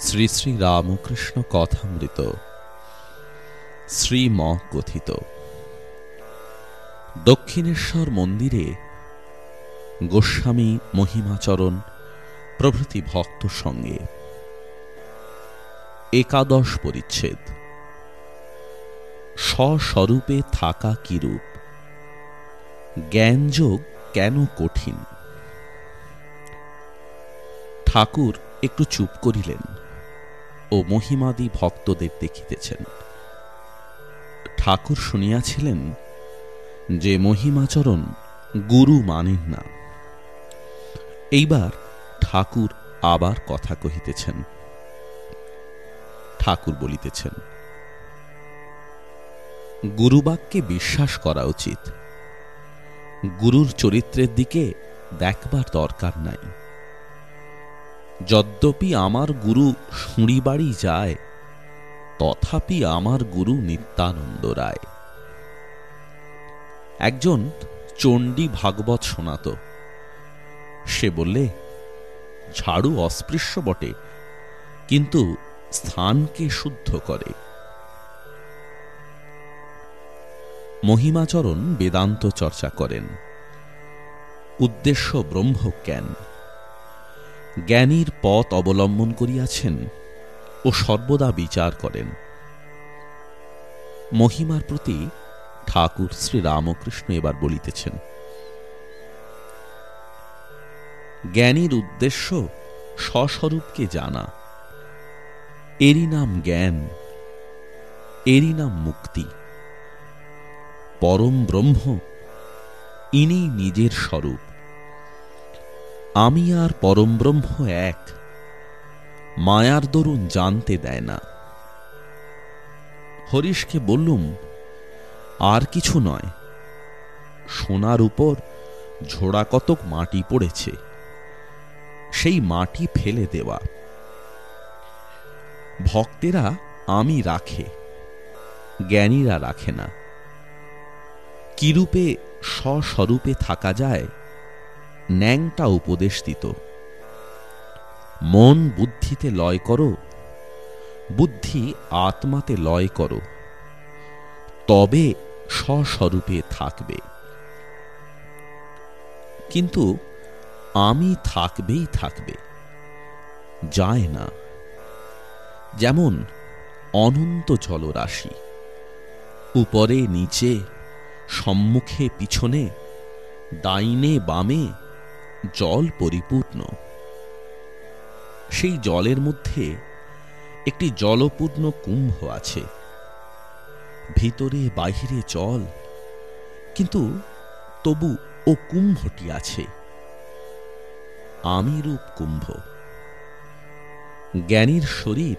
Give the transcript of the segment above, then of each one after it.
শ্রী শ্রী রামকৃষ্ণ কথামৃত শ্রীম কথিত। দক্ষিণেশ্বর মন্দিরে গোস্বামী মহিমাচরণ প্রভৃতি ভক্ত সঙ্গে। একাদশ পরিচ্ছেদ। স্বস্বরূপে থাকা কিরূপ? জ্ঞানযোগ কেন কঠিন? ঠাকুর একটু চুপ করিলেন। ও মহিমাদি ভক্তদের দেখিতেছেন। ঠাকুর শুনিয়াছিলেন যে মহিমাচরণ গুরু মানেন না। এইবার ঠাকুর আবার কথা কহিতেছেন। ঠাকুর বলিতেছেন, গুরুবাক্যে বিশ্বাস করা উচিত। গুরুর চরিত্রের দিকে দেখবার দরকার নাই। যদ্যপি আমার গুরু শুঁড়িবাড়ি যায়, তথাপি আমার গুরু নিত্যানন্দ রায়। একজন চণ্ডী ভাগবত শোনাত। সে বললে, ঝাড়ু অস্পৃশ্য বটে, কিন্তু স্থানকে শুদ্ধ করে। মহিমাচরণ বেদান্ত চর্চা করেন। উদ্দেশ্য ব্রহ্মজ্ঞান। জ্ঞানীর পথ অবলম্বন করিয়াছেন ও সর্বদা বিচার করেন। মহিমার প্রতি ঠাকুর শ্রী রামকৃষ্ণ এবার বলিতেছেন, জ্ঞানীর উদ্দেশ্য স্বস্বরূপকে জানা। এরই নাম জ্ঞান, এরই নাম মুক্তি। পরম ব্রহ্ম ইনি নিজের স্বরূপ। আমি আর পরম ব্রহ্ম এক। মায়ার দরুন জানতে দেয় না। হরিশকে বললুম, আর কিছু নয়। সোনার উপর ঝোড়া কতক মাটি পড়েছে। সেই মাটি ফেলে দেওয়া। ভক্তেরা আমি রাখে, জ্ঞানীরা রাখে না। কিরূপে স্বস্বরূপে থাকা যায় ন্যাংটা উপদেশ দিত। মন বুদ্ধিতে লয় করো, বুদ্ধি আত্মাতে লয় করো, তবে স্বস্বরূপে থাকবে। কিন্তু আমি থাকবেই থাকবে, যায় না। যেমন অনন্ত জলরাশি, উপরে, নিচে, সম্মুখে, পিছনে, ডাইনে, বামে জল পরিপূর্ণ। সেই জলের মধ্যে একটি জলপূর্ণ কুম্ভ আছে। ভিতরে বাহিরে জল, কিন্তু তবু ও কুম্ভটি আছে। আমি রূপ কুম্ভ। জ্ঞানীর শরীর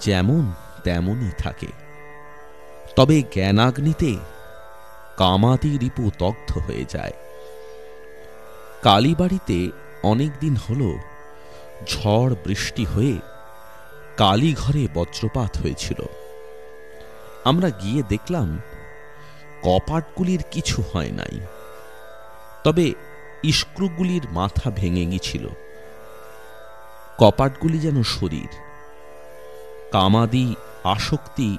যেমন তেমনই থাকে। তবে জ্ঞানাগ্নিতে কামাদি রিপু হয়ে যায়। কালীবাড়িতে অনেকদিন হল ঝড় বৃষ্টি হয়ে কালীঘরে বজ্রপাত হয়েছিল। আমরা গিয়ে দেখলাম কপাটগুলির কিছু হয় নাই, তবে ইস্ক্রুগুলির মাথা ভেঙে গিয়েছিল। কপাটগুলি যেন শরীর, কামাদি আসক্তি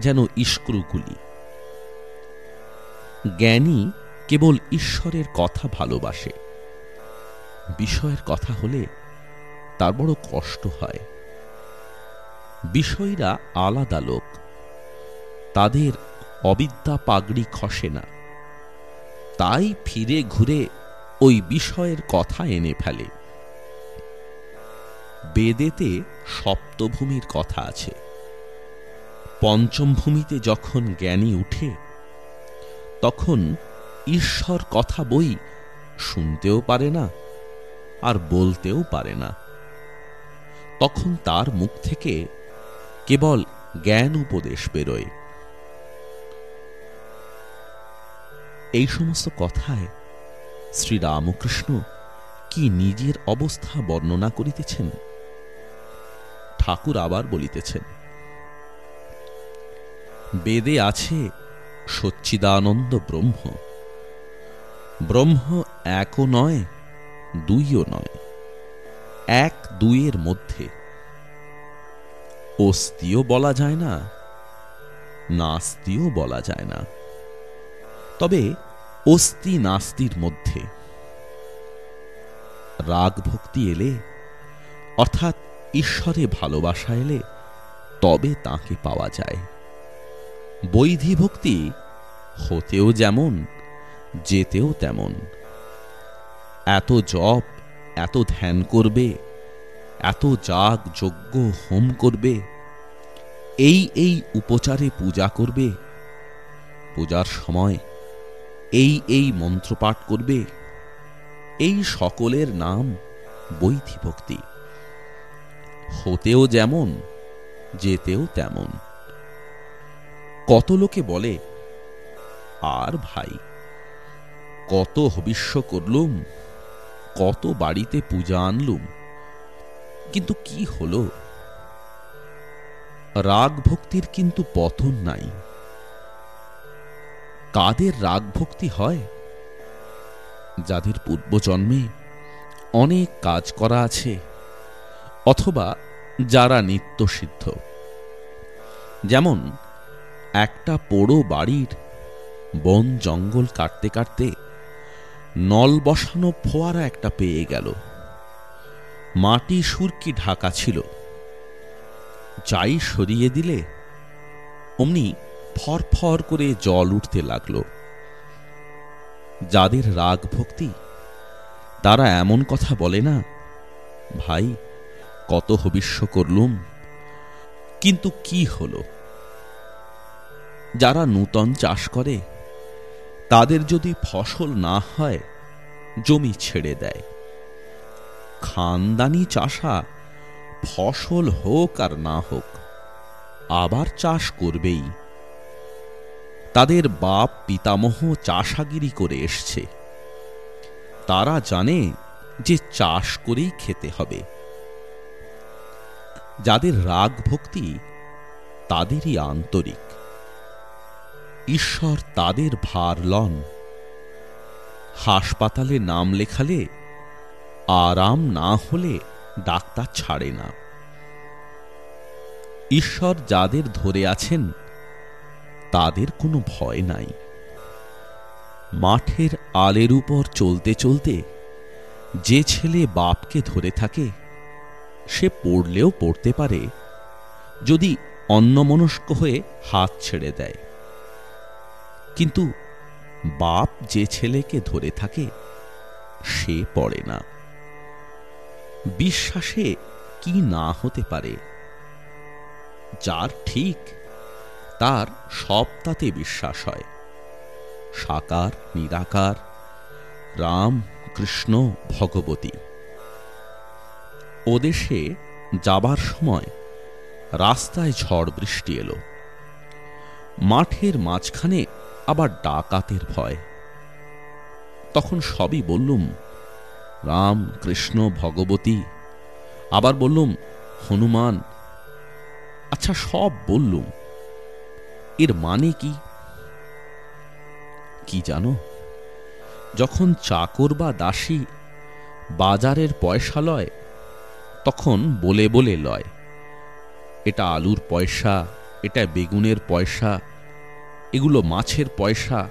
যেন ইস্ক্রুগুলি। জ্ঞানী কেবল ঈশ্বরের কথা ভালোবাসে। বিষয়ের কথা হলে তার বড় কষ্ট হয়। বিষয়রা আলাদা লোক। তাদের অবিদ্যা পাগড়ি খসে না। তাই ফিরে ঘুরে ওই বিষয়ের কথা এনে ফেলে। বেদেতে সপ্তভূমির কথা আছে। পঞ্চম ভূমিতে যখন জ্ঞানী উঠে, তখন ঈশ্বর কথা বই শুনতেও পারে না আর বলতেও পারে না। তখন তার মুখ থেকে কেবল জ্ঞান উপদেশ বেরোয়। এই সমস্ত কথায় শ্রী রামকৃষ্ণ কি নিজের অবস্থা বর্ণনা করিতেছেন? ঠাকুর আবার বলিতেছেন, বেদে আছে সচ্চিদানন্দ ব্রহ্ম। ব্রহ্ম একও নয় দুইও নয়, এক দুইয়ের মধ্যে। অস্তিও বলা যায় না, নাস্তিও বলা যায় না। তবে অস্তি নাস্তির মধ্যে। রাগ ভক্তি এলে, অর্থাৎ ঈশ্বরে ভালোবাসা এলে, তবে তাকে পাওয়া যায়। বৈধি ভক্তি হতেও যেমন, যেতেও তেমন। এত জপ, এত ধ্যান করবে, এত যাগ যজ্ঞ হোম করবে, এই এই উপচারে পূজা করবে, পূজার সময় এই এই মন্ত্রপাঠ করবে, এই সকলের নাম বৈধি ভক্তি। হতেও যেমন, যেতেও তেমন। কত লোকে বলে, আর ভাই, কত হবিষ্য করলুম কত বাড়িতে পূজা আনলুম। কিন্তু কি হল? রাগ ভক্তির কিন্তু পতন নাই। কাদের রাগ ভক্তি হয়? যাদের পূর্বজন্মে অনেক কাজ করা আছে, অথবা যারা নিত্য সিদ্ধ। যেমন, একটা পোড়ো বাড়ির বন জঙ্গল কাটতে কাটতে নল বসানো ফোয়ারা একটা পেয়ে গেল। মাটি সুরকি ঢাকা ছিল। যাই সরিয়ে দিলে, অমনি ফরফর করে জল উঠতে লাগল। যাদের রাগ ভক্তি, তারা এমন কথা বলে না, ভাই, কত হবিষ্য করলুম, কিন্তু কি হল? যারা নূতন চাষ করে তাদের যদি ফসল না হয়, জমি ছেড়ে দেয়। খানদানি চাষা ফসল হোক আর না হোক, আবার চাষ করবেই। তাদের বাপ পিতামহ চাষাগিরি করে এসছে। তারা জানে যে চাষ করেই খেতে হবে। যাদের রাগ ভক্তি তাদেরই আন্তরিক। ঈশ্বর তাদের ভার লন। হাসপাতালে নাম লেখালে, আরাম না হলে ডাক্তার ছাড়ে না। ঈশ্বর যাদের ধরে আছেন, তাদের কোনো ভয় নাই। মাঠের আলের উপর চলতে চলতে যে ছেলে বাপকে ধরে থাকে, সে পড়লেও পড়তে পারে, যদি অন্যমনস্ক হয়ে হাত ছেড়ে দেয়। কিন্তু বাপ যে ছেলেকে ধরে থাকে, সে পড়ে না। বিশ্বাসে কি না হতে পারে? যার ঠিক, তার সব তাতে বিশ্বাস হয়। সাকার, নিরাকার, রাম, কৃষ্ণ, ভগবতী। ওদেশে যাবার সময় রাস্তায় ঝড় বৃষ্টি এলো। মাঠের মাঝখানে আবার ডাকাতের ভয়। তখন সবই বললুম, রাম, কৃষ্ণ, ভগবতী। আবার বললুম, হনুমান। আচ্ছা সব বললুম। এর মানে কি? কি জানো? যখন চাকর বা দাসী বাজারের পয়সা লয়, তখন বলে বলে লয়, এটা আলুর পয়সা, এটা বেগুনের পয়সা এগুলো মাছের পয়সা,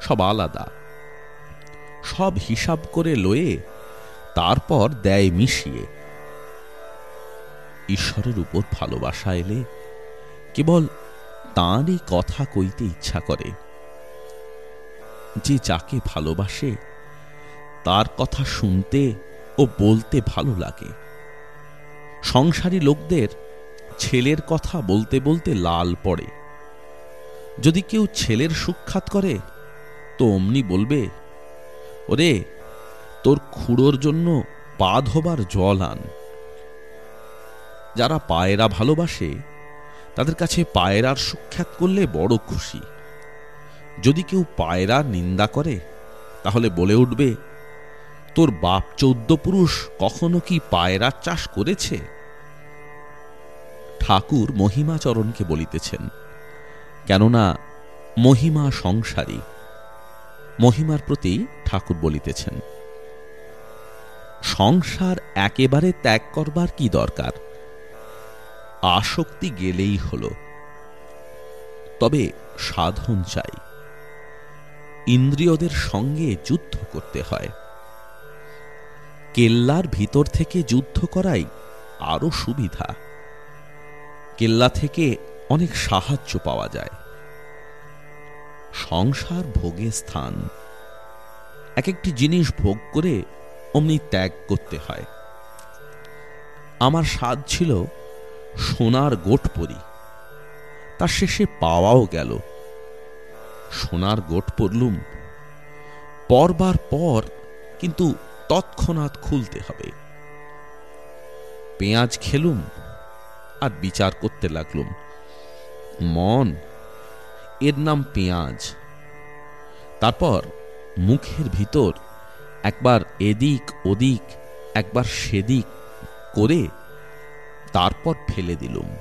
সব আলাদা। সব হিসাব করে লয়ে তারপর দেয় মিশিয়ে। ঈশ্বরের উপর ভালোবাসা এলে কেবল তাঁরই কথা কইতে ইচ্ছা করে। যে যাকে ভালোবাসে, তার কথা শুনতে ও বলতে ভালো লাগে। সংসারী লোকদের ছেলের কথা বলতে বলতে লাল পড়ে। যদি কেউ ছেলের সুখ্যাত করে, তো অমনি বলবে, ওরে, তোর খুঁড়োর জন্য পা ধোবার জল আন। যারা পায়রা ভালোবাসে, তাদের কাছে পায়রার সুখ্যাত করলে বড় খুশি। যদি কেউ পায়রার নিন্দা করে, তাহলে বলে উঠবে, তোর বাপ চৌদ্দ পুরুষ কখনো কি পায়রার চাষ করেছে? ঠাকুর মহিমাচরণকে বলিতেছেন। কেননা মহিমা সংসারী। মহিমার প্রতি ঠাকুর বলিতেছেন, সংসার একেবারে ত্যাগ করবার কি দরকার? আসক্তি গেলেই হলো। তবে সাধন চাই। ইন্দ্রিয়দের সঙ্গে যুদ্ধ করতে হয়। কেল্লার ভিতর থেকে যুদ্ধ করাই আরও সুবিধা। কেল্লা থেকে অনেক সাহায্য পাওয়া যায়। সংসার ভোগের স্থান। এক একটি জিনিস ভোগ করে অমনি ত্যাগ করতে হয়। আমার স্বাদ ছিল সোনার গোট পরি তার শেষে পাওয়াও গেল। সোনার গোট পরলুম। পরবার পর কিন্তু তৎক্ষণাৎ খুলতে হবে। পেঁয়াজ খেলুম আর বিচার করতে লাগলুম। মন, এর নাম পেঁয়াজ। তারপর মুখের ভিতর একবার এদিক ওদিক, একবার সেদিক করে তারপর ফেলে দিলুম।